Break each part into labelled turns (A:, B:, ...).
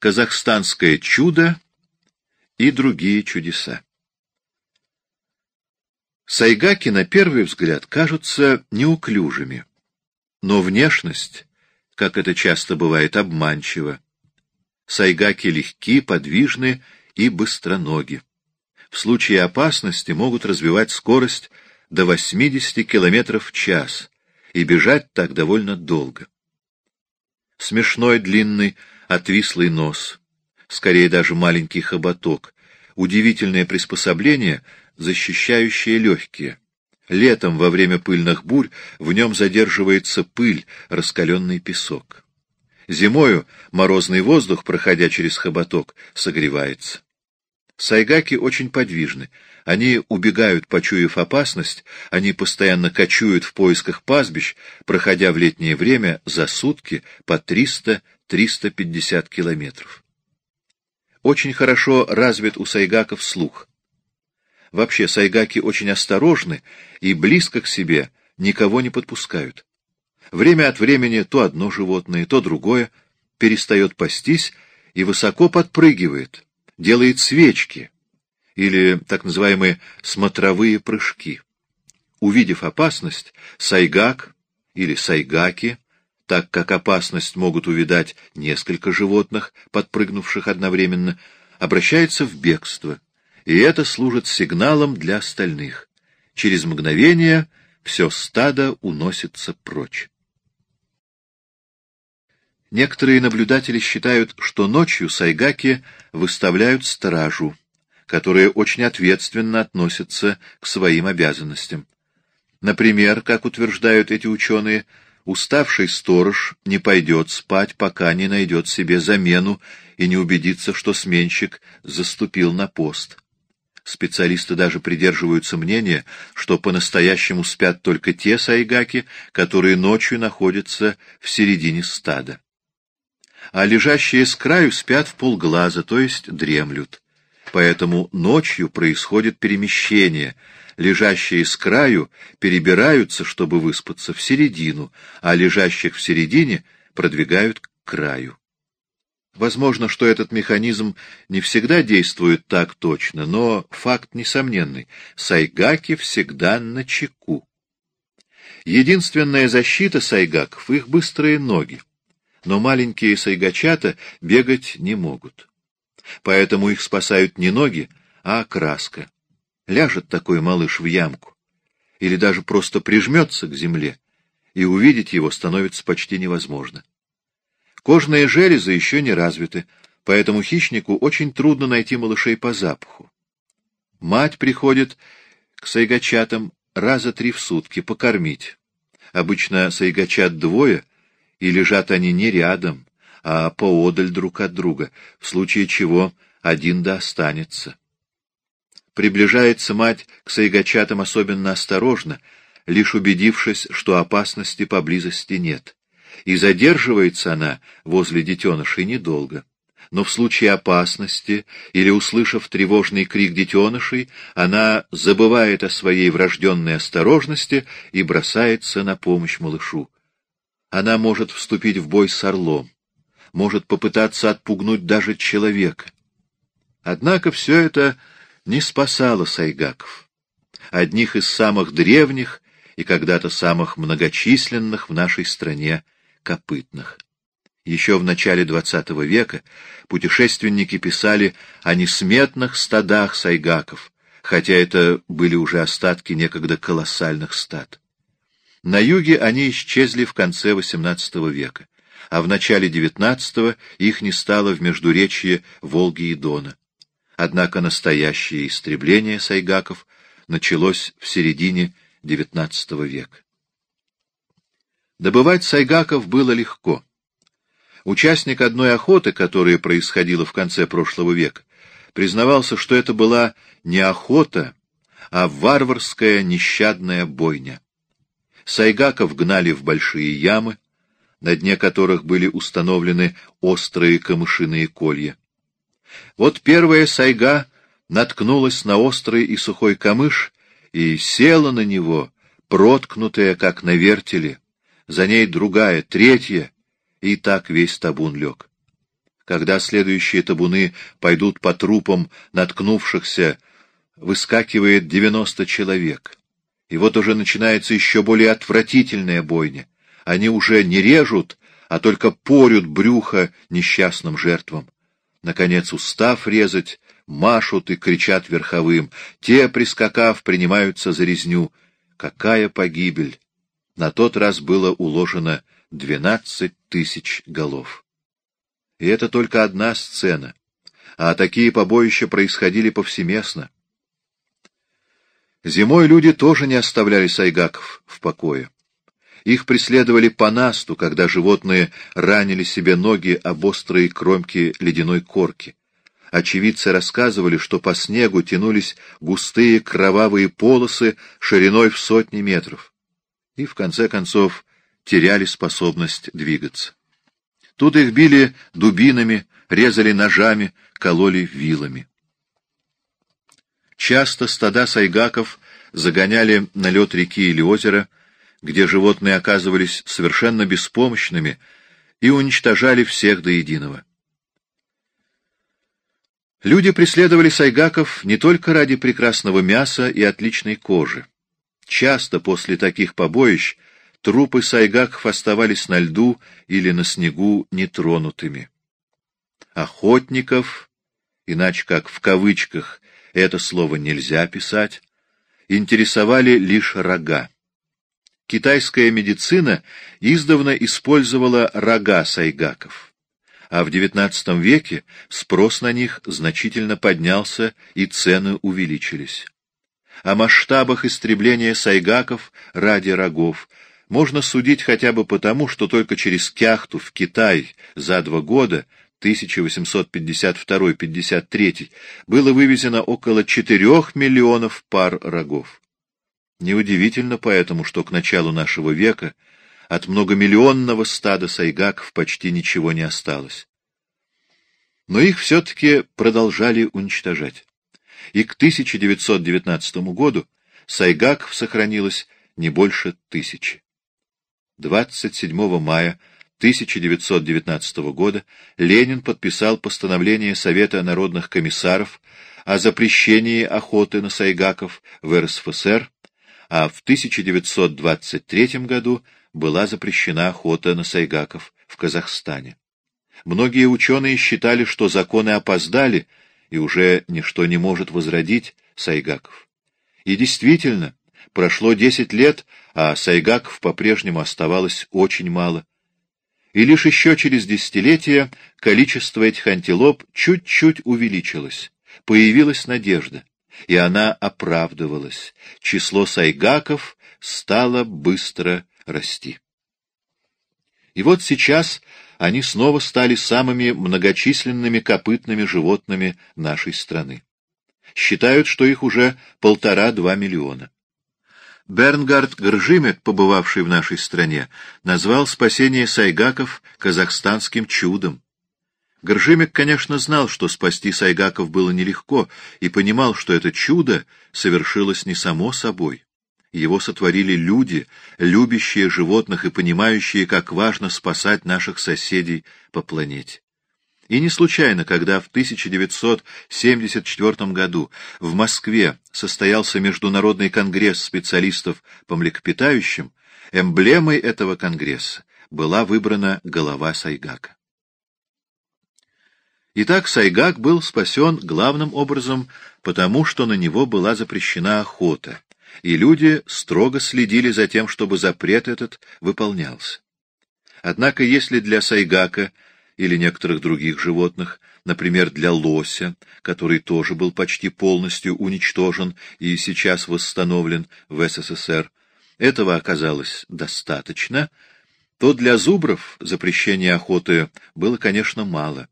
A: казахстанское чудо и другие чудеса. Сайгаки на первый взгляд кажутся неуклюжими, но внешность, как это часто бывает, обманчива. Сайгаки легки, подвижны и быстроноги. В случае опасности могут развивать скорость до 80 км в час и бежать так довольно долго. Смешной длинный отвислый нос, скорее даже маленький хоботок, удивительное приспособление, защищающее легкие. Летом, во время пыльных бурь, в нем задерживается пыль, раскаленный песок. Зимою морозный воздух, проходя через хоботок, согревается. Сайгаки очень подвижны. Они убегают, почуяв опасность, они постоянно кочуют в поисках пастбищ, проходя в летнее время за сутки по 300-350 километров. Очень хорошо развит у сайгаков слух. Вообще сайгаки очень осторожны и близко к себе никого не подпускают. Время от времени то одно животное, то другое перестает пастись и высоко подпрыгивает, делает свечки или так называемые смотровые прыжки. Увидев опасность, сайгак или сайгаки так как опасность могут увидать несколько животных, подпрыгнувших одновременно, обращается в бегство, и это служит сигналом для остальных. Через мгновение все стадо уносится прочь. Некоторые наблюдатели считают, что ночью сайгаки выставляют стражу, которая очень ответственно относится к своим обязанностям. Например, как утверждают эти ученые, Уставший сторож не пойдет спать, пока не найдет себе замену и не убедится, что сменщик заступил на пост. Специалисты даже придерживаются мнения, что по-настоящему спят только те сайгаки, которые ночью находятся в середине стада. А лежащие с краю спят в полглаза, то есть дремлют. Поэтому ночью происходит перемещение — лежащие с краю перебираются, чтобы выспаться, в середину, а лежащих в середине продвигают к краю. Возможно, что этот механизм не всегда действует так точно, но факт несомненный. Сайгаки всегда на чеку. Единственная защита сайгаков — их быстрые ноги. Но маленькие сайгачата бегать не могут. Поэтому их спасают не ноги, а краска. Ляжет такой малыш в ямку, или даже просто прижмется к земле, и увидеть его становится почти невозможно. Кожные железы еще не развиты, поэтому хищнику очень трудно найти малышей по запаху. Мать приходит к сайгачатам раза три в сутки покормить. Обычно сайгачат двое, и лежат они не рядом, а поодаль друг от друга, в случае чего один да останется. Приближается мать к сайгачатам особенно осторожно, лишь убедившись, что опасности поблизости нет. И задерживается она возле детенышей недолго. Но в случае опасности или услышав тревожный крик детенышей, она забывает о своей врожденной осторожности и бросается на помощь малышу. Она может вступить в бой с орлом, может попытаться отпугнуть даже человека. Однако все это не спасала сайгаков, одних из самых древних и когда-то самых многочисленных в нашей стране копытных. Еще в начале XX века путешественники писали о несметных стадах сайгаков, хотя это были уже остатки некогда колоссальных стад. На юге они исчезли в конце XVIII века, а в начале XIX их не стало в междуречье Волги и Дона. Однако настоящее истребление сайгаков началось в середине XIX века. Добывать сайгаков было легко. Участник одной охоты, которая происходила в конце прошлого века, признавался, что это была не охота, а варварская нещадная бойня. Сайгаков гнали в большие ямы, на дне которых были установлены острые камышиные колья. Вот первая сайга наткнулась на острый и сухой камыш и села на него, проткнутая, как на вертеле. За ней другая, третья, и так весь табун лег. Когда следующие табуны пойдут по трупам наткнувшихся, выскакивает девяносто человек. И вот уже начинается еще более отвратительная бойня. Они уже не режут, а только порют брюхо несчастным жертвам. Наконец, устав резать, машут и кричат верховым. Те, прискакав, принимаются за резню. Какая погибель! На тот раз было уложено двенадцать тысяч голов. И это только одна сцена, а такие побоища происходили повсеместно. Зимой люди тоже не оставляли сайгаков в покое. Их преследовали по насту, когда животные ранили себе ноги об острые кромки ледяной корки. Очевидцы рассказывали, что по снегу тянулись густые кровавые полосы шириной в сотни метров. И, в конце концов, теряли способность двигаться. Тут их били дубинами, резали ножами, кололи вилами. Часто стада сайгаков загоняли на лед реки или озера, где животные оказывались совершенно беспомощными и уничтожали всех до единого. Люди преследовали сайгаков не только ради прекрасного мяса и отличной кожи. Часто после таких побоищ трупы сайгаков оставались на льду или на снегу нетронутыми. Охотников, иначе как в кавычках это слово нельзя писать, интересовали лишь рога. Китайская медицина издавна использовала рога сайгаков, а в XIX веке спрос на них значительно поднялся и цены увеличились. О масштабах истребления сайгаков ради рогов можно судить хотя бы потому, что только через Кяхту в Китай за два года 1852-53 было вывезено около 4 миллионов пар рогов. Неудивительно поэтому, что к началу нашего века от многомиллионного стада сайгаков почти ничего не осталось. Но их все-таки продолжали уничтожать. И к 1919 году сайгаков сохранилось не больше тысячи. 27 мая 1919 года Ленин подписал постановление Совета народных комиссаров о запрещении охоты на сайгаков в РСФСР а в 1923 году была запрещена охота на сайгаков в Казахстане. Многие ученые считали, что законы опоздали, и уже ничто не может возродить сайгаков. И действительно, прошло 10 лет, а сайгаков по-прежнему оставалось очень мало. И лишь еще через десятилетия количество этих антилоп чуть-чуть увеличилось. Появилась надежда и она оправдывалась. Число сайгаков стало быстро расти. И вот сейчас они снова стали самыми многочисленными копытными животными нашей страны. Считают, что их уже полтора-два миллиона. Бернгард Гржимек, побывавший в нашей стране, назвал спасение сайгаков казахстанским чудом. Горжимик, конечно, знал, что спасти Сайгаков было нелегко, и понимал, что это чудо совершилось не само собой. Его сотворили люди, любящие животных и понимающие, как важно спасать наших соседей по планете. И не случайно, когда в 1974 году в Москве состоялся Международный конгресс специалистов по млекопитающим, эмблемой этого конгресса была выбрана голова Сайгака. Итак, Сайгак был спасен главным образом потому, что на него была запрещена охота, и люди строго следили за тем, чтобы запрет этот выполнялся. Однако, если для Сайгака или некоторых других животных, например, для лося, который тоже был почти полностью уничтожен и сейчас восстановлен в СССР, этого оказалось достаточно, то для зубров запрещения охоты было, конечно, мало.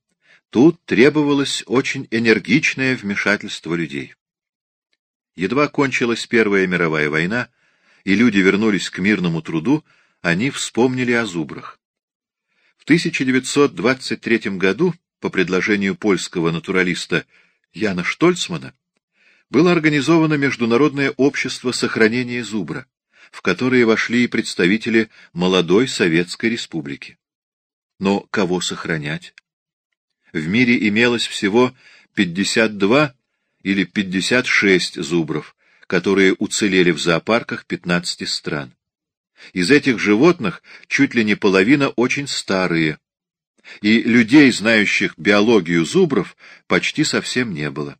A: Тут требовалось очень энергичное вмешательство людей. Едва кончилась Первая мировая война, и люди вернулись к мирному труду, они вспомнили о зубрах. В 1923 году, по предложению польского натуралиста Яна Штольцмана, было организовано Международное общество сохранения зубра, в которое вошли и представители молодой Советской Республики. Но кого сохранять? В мире имелось всего 52 или 56 зубров, которые уцелели в зоопарках 15 стран. Из этих животных чуть ли не половина очень старые, и людей, знающих биологию зубров, почти совсем не было.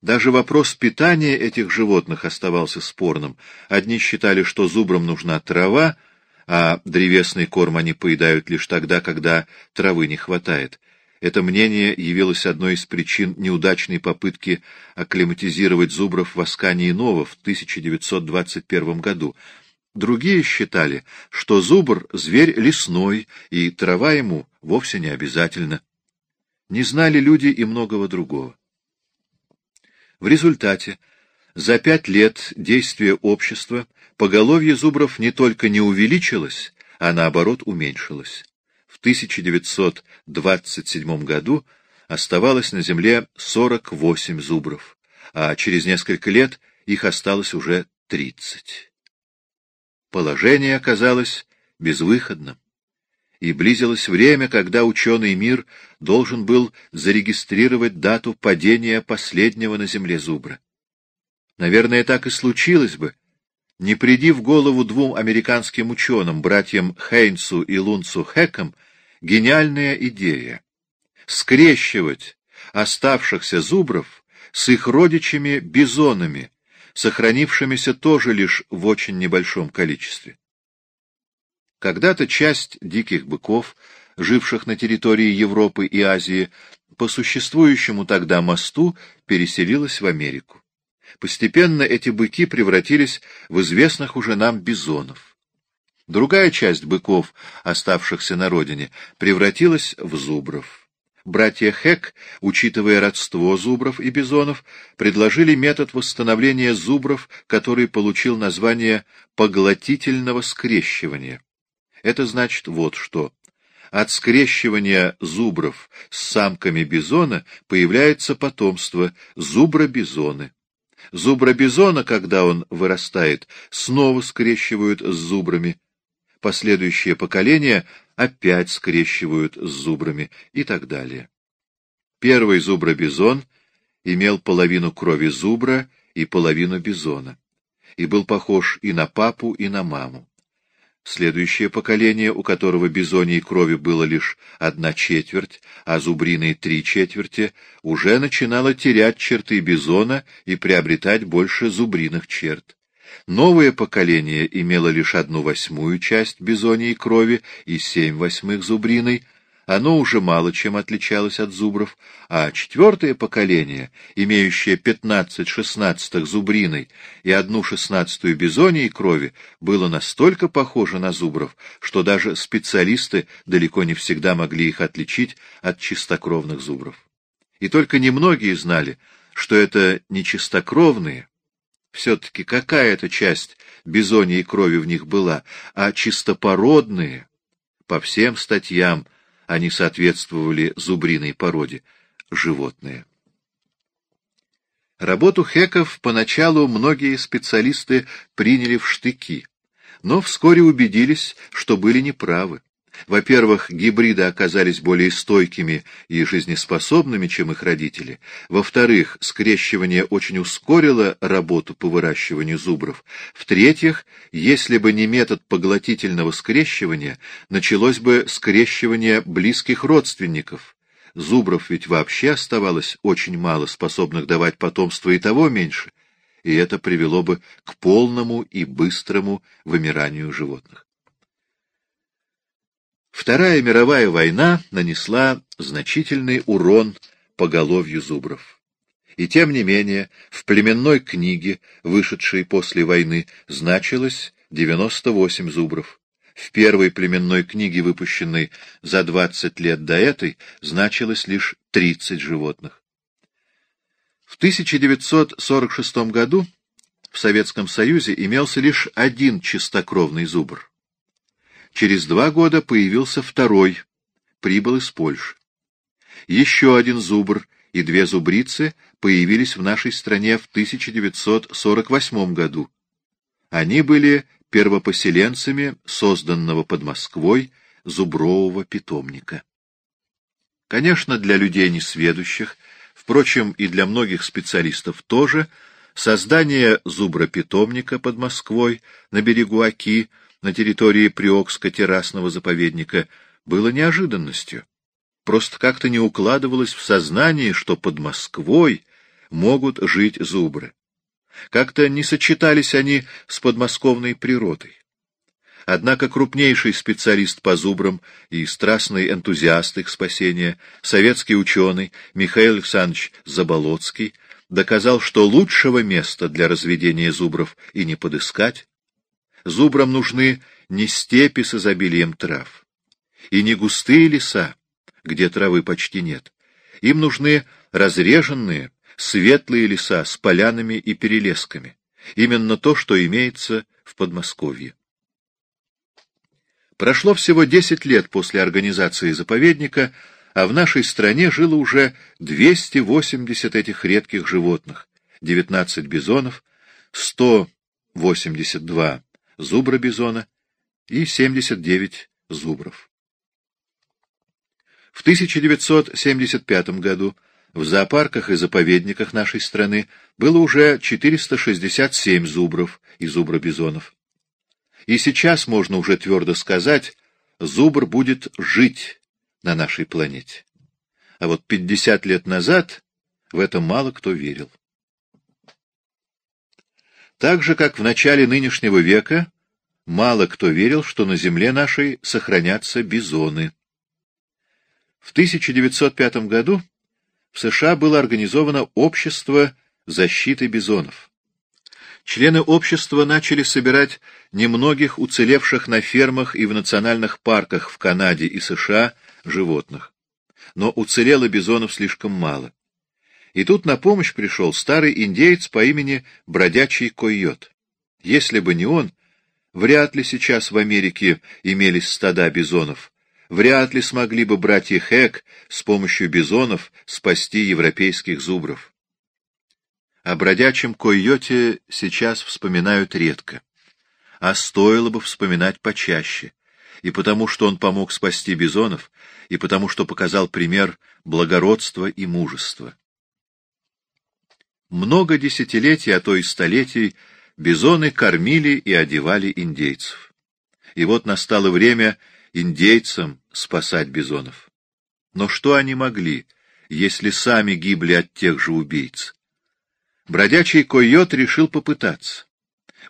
A: Даже вопрос питания этих животных оставался спорным. Одни считали, что зубрам нужна трава, а древесный корм они поедают лишь тогда, когда травы не хватает. Это мнение явилось одной из причин неудачной попытки акклиматизировать зубров в Аскании Нова в 1921 году. Другие считали, что зубр — зверь лесной, и трава ему вовсе не обязательно. Не знали люди и многого другого. В результате за пять лет действия общества поголовье зубров не только не увеличилось, а наоборот уменьшилось. В 1927 году оставалось на земле 48 зубров, а через несколько лет их осталось уже 30. Положение оказалось безвыходным, и близилось время, когда ученый мир должен был зарегистрировать дату падения последнего на земле зубра. Наверное, так и случилось бы, не приди в голову двум американским ученым, братьям Хейнсу и Лунцу Хекам, гениальная идея — скрещивать оставшихся зубров с их родичами-бизонами, сохранившимися тоже лишь в очень небольшом количестве. Когда-то часть диких быков, живших на территории Европы и Азии, по существующему тогда мосту переселилась в Америку. Постепенно эти быки превратились в известных уже нам бизонов. Другая часть быков, оставшихся на родине, превратилась в зубров. Братья Хек, учитывая родство зубров и бизонов, предложили метод восстановления зубров, который получил название поглотительного скрещивания. Это значит вот что. От скрещивания зубров с самками бизона появляется потомство зубра-бизоны. Зубра-бизона, когда он вырастает, снова скрещивают с зубрами. Последующие поколения опять скрещивают с зубрами и так далее. Первый зубра-бизон имел половину крови зубра и половину бизона, и был похож и на папу, и на маму. Следующее поколение, у которого бизоньей крови было лишь одна четверть, а зубриной три четверти, уже начинало терять черты бизона и приобретать больше зубриных черт. Новое поколение имело лишь одну восьмую часть бизоньей крови и семь восьмых зубриной, оно уже мало чем отличалось от зубров, а четвертое поколение, имеющее пятнадцать шестнадцатых зубриной и одну шестнадцатую бизоньей крови, было настолько похоже на зубров, что даже специалисты далеко не всегда могли их отличить от чистокровных зубров. И только немногие знали, что это не чистокровные, все-таки какая-то часть бизоньей крови в них была, а чистопородные, по всем статьям, они соответствовали зубриной породе, животные. Работу Хеков поначалу многие специалисты приняли в штыки, но вскоре убедились, что были неправы. Во-первых, гибриды оказались более стойкими и жизнеспособными, чем их родители. Во-вторых, скрещивание очень ускорило работу по выращиванию зубров. В-третьих, если бы не метод поглотительного скрещивания, началось бы скрещивание близких родственников. Зубров ведь вообще оставалось очень мало, способных давать потомство и того меньше, и это привело бы к полному и быстрому вымиранию животных. Вторая мировая война нанесла значительный урон поголовью зубров. И тем не менее, в племенной книге, вышедшей после войны, значилось 98 зубров. В первой племенной книге, выпущенной за 20 лет до этой, значилось лишь 30 животных. В 1946 году в Советском Союзе имелся лишь один чистокровный зубр. Через два года появился второй, прибыл из Польши. Еще один зубр и две зубрицы появились в нашей стране в 1948 году. Они были первопоселенцами созданного под Москвой зубрового питомника. Конечно, для людей несведущих, впрочем, и для многих специалистов тоже, создание зубропитомника под Москвой на берегу Оки на территории Приокско-террасного заповедника было неожиданностью. Просто как-то не укладывалось в сознании, что под Москвой могут жить зубры. Как-то не сочетались они с подмосковной природой. Однако крупнейший специалист по зубрам и страстный энтузиаст их спасения, советский ученый Михаил Александрович Заболоцкий, доказал, что лучшего места для разведения зубров и не подыскать. Зубрам нужны не степи с изобилием трав, и не густые леса, где травы почти нет. Им нужны разреженные, светлые леса с полянами и перелесками. Именно то, что имеется в Подмосковье. Прошло всего 10 лет после организации заповедника, а в нашей стране жило уже 280 этих редких животных, 19 бизонов, 182 зубра бизона и 79 зубров. В 1975 году в зоопарках и заповедниках нашей страны было уже 467 зубров и зубробизонов. И сейчас можно уже твердо сказать, зубр будет жить на нашей планете. А вот 50 лет назад в это мало кто верил. Так же, как в начале нынешнего века, мало кто верил, что на земле нашей сохранятся бизоны. В 1905 году в США было организовано Общество защиты бизонов. Члены общества начали собирать немногих уцелевших на фермах и в национальных парках в Канаде и США животных. Но уцелело бизонов слишком мало. И тут на помощь пришел старый индеец по имени Бродячий Койот. Если бы не он, вряд ли сейчас в Америке имелись стада бизонов, вряд ли смогли бы братья Хэк с помощью бизонов спасти европейских зубров. О бродячем койоте сейчас вспоминают редко, а стоило бы вспоминать почаще, и потому что он помог спасти бизонов, и потому что показал пример благородства и мужества. Много десятилетий, а то и столетий, бизоны кормили и одевали индейцев. И вот настало время индейцам спасать бизонов. Но что они могли, если сами гибли от тех же убийц? Бродячий койот решил попытаться.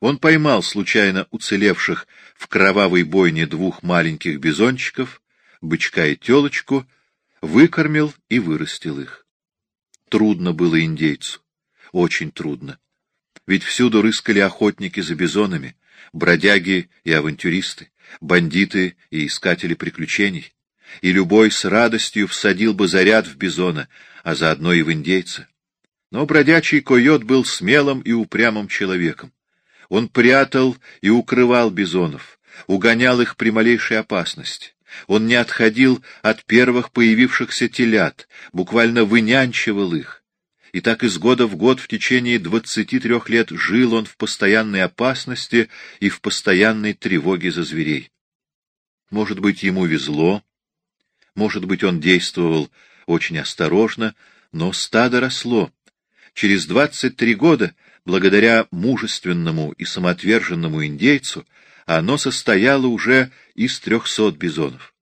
A: Он поймал случайно уцелевших в кровавой бойне двух маленьких бизончиков, бычка и телочку, выкормил и вырастил их. Трудно было индейцу, очень трудно. Ведь всюду рыскали охотники за бизонами, бродяги и авантюристы, бандиты и искатели приключений. И любой с радостью всадил бы заряд в бизона, а заодно и в индейца. Но бродячий койот был смелым и упрямым человеком. Он прятал и укрывал бизонов, угонял их при малейшей опасности. Он не отходил от первых появившихся телят, буквально вынянчивал их. И так из года в год в течение двадцати трех лет жил он в постоянной опасности и в постоянной тревоге за зверей. Может быть, ему везло, может быть, он действовал очень осторожно, но стадо росло, Через 23 года, благодаря мужественному и самоотверженному индейцу, оно состояло уже из 300 бизонов.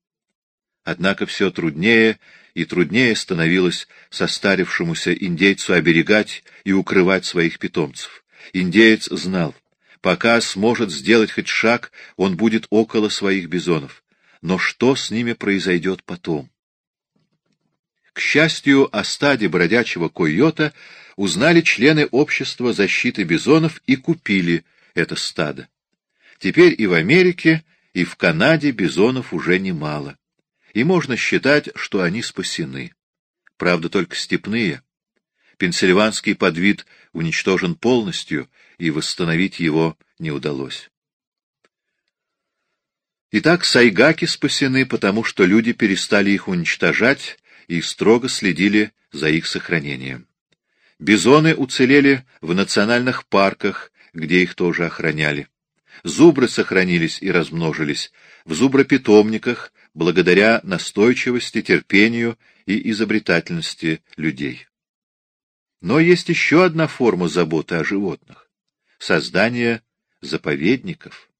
A: Однако все труднее и труднее становилось состарившемуся индейцу оберегать и укрывать своих питомцев. Индеец знал, пока сможет сделать хоть шаг, он будет около своих бизонов. Но что с ними произойдет потом? К счастью, о стаде бродячего койота узнали члены общества защиты бизонов и купили это стадо. Теперь и в Америке, и в Канаде бизонов уже немало. И можно считать, что они спасены. Правда, только степные. Пенсильванский подвид уничтожен полностью, и восстановить его не удалось. Итак, сайгаки спасены, потому что люди перестали их уничтожать и строго следили за их сохранением. Бизоны уцелели в национальных парках, где их тоже охраняли. Зубры сохранились и размножились в зубропитомниках благодаря настойчивости, терпению и изобретательности людей. Но есть еще одна форма заботы о животных — создание заповедников.